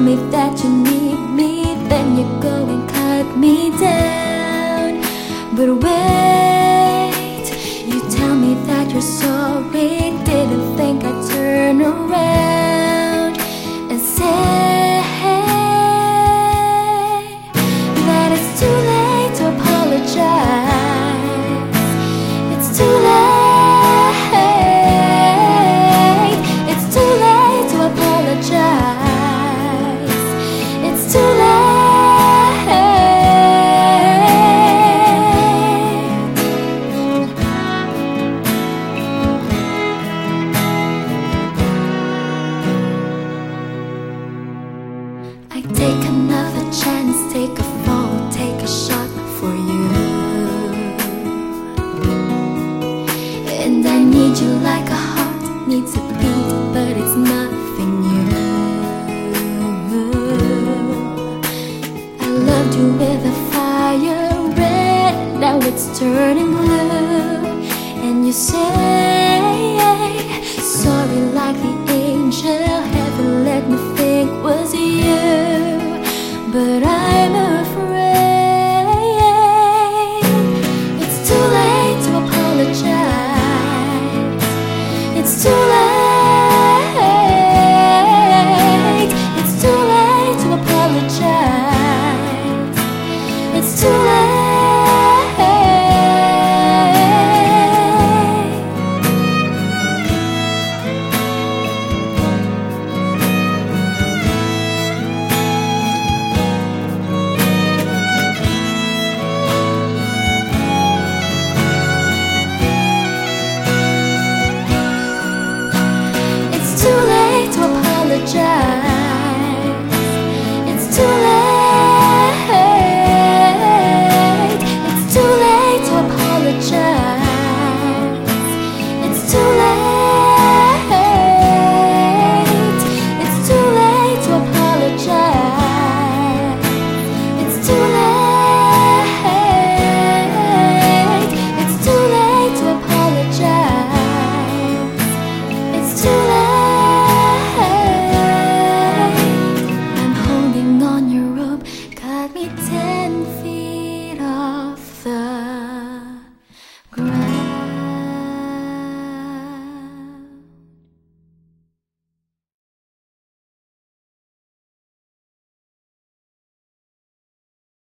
me that you need me, then you go and cut me down. But wait, you tell me that you're sorry, didn't I need you like a heart needs a beat, but it's nothing new. I loved you with a fire red, now it's turning blue. And you say, sorry, like the angel, heaven let me think was you. But I'm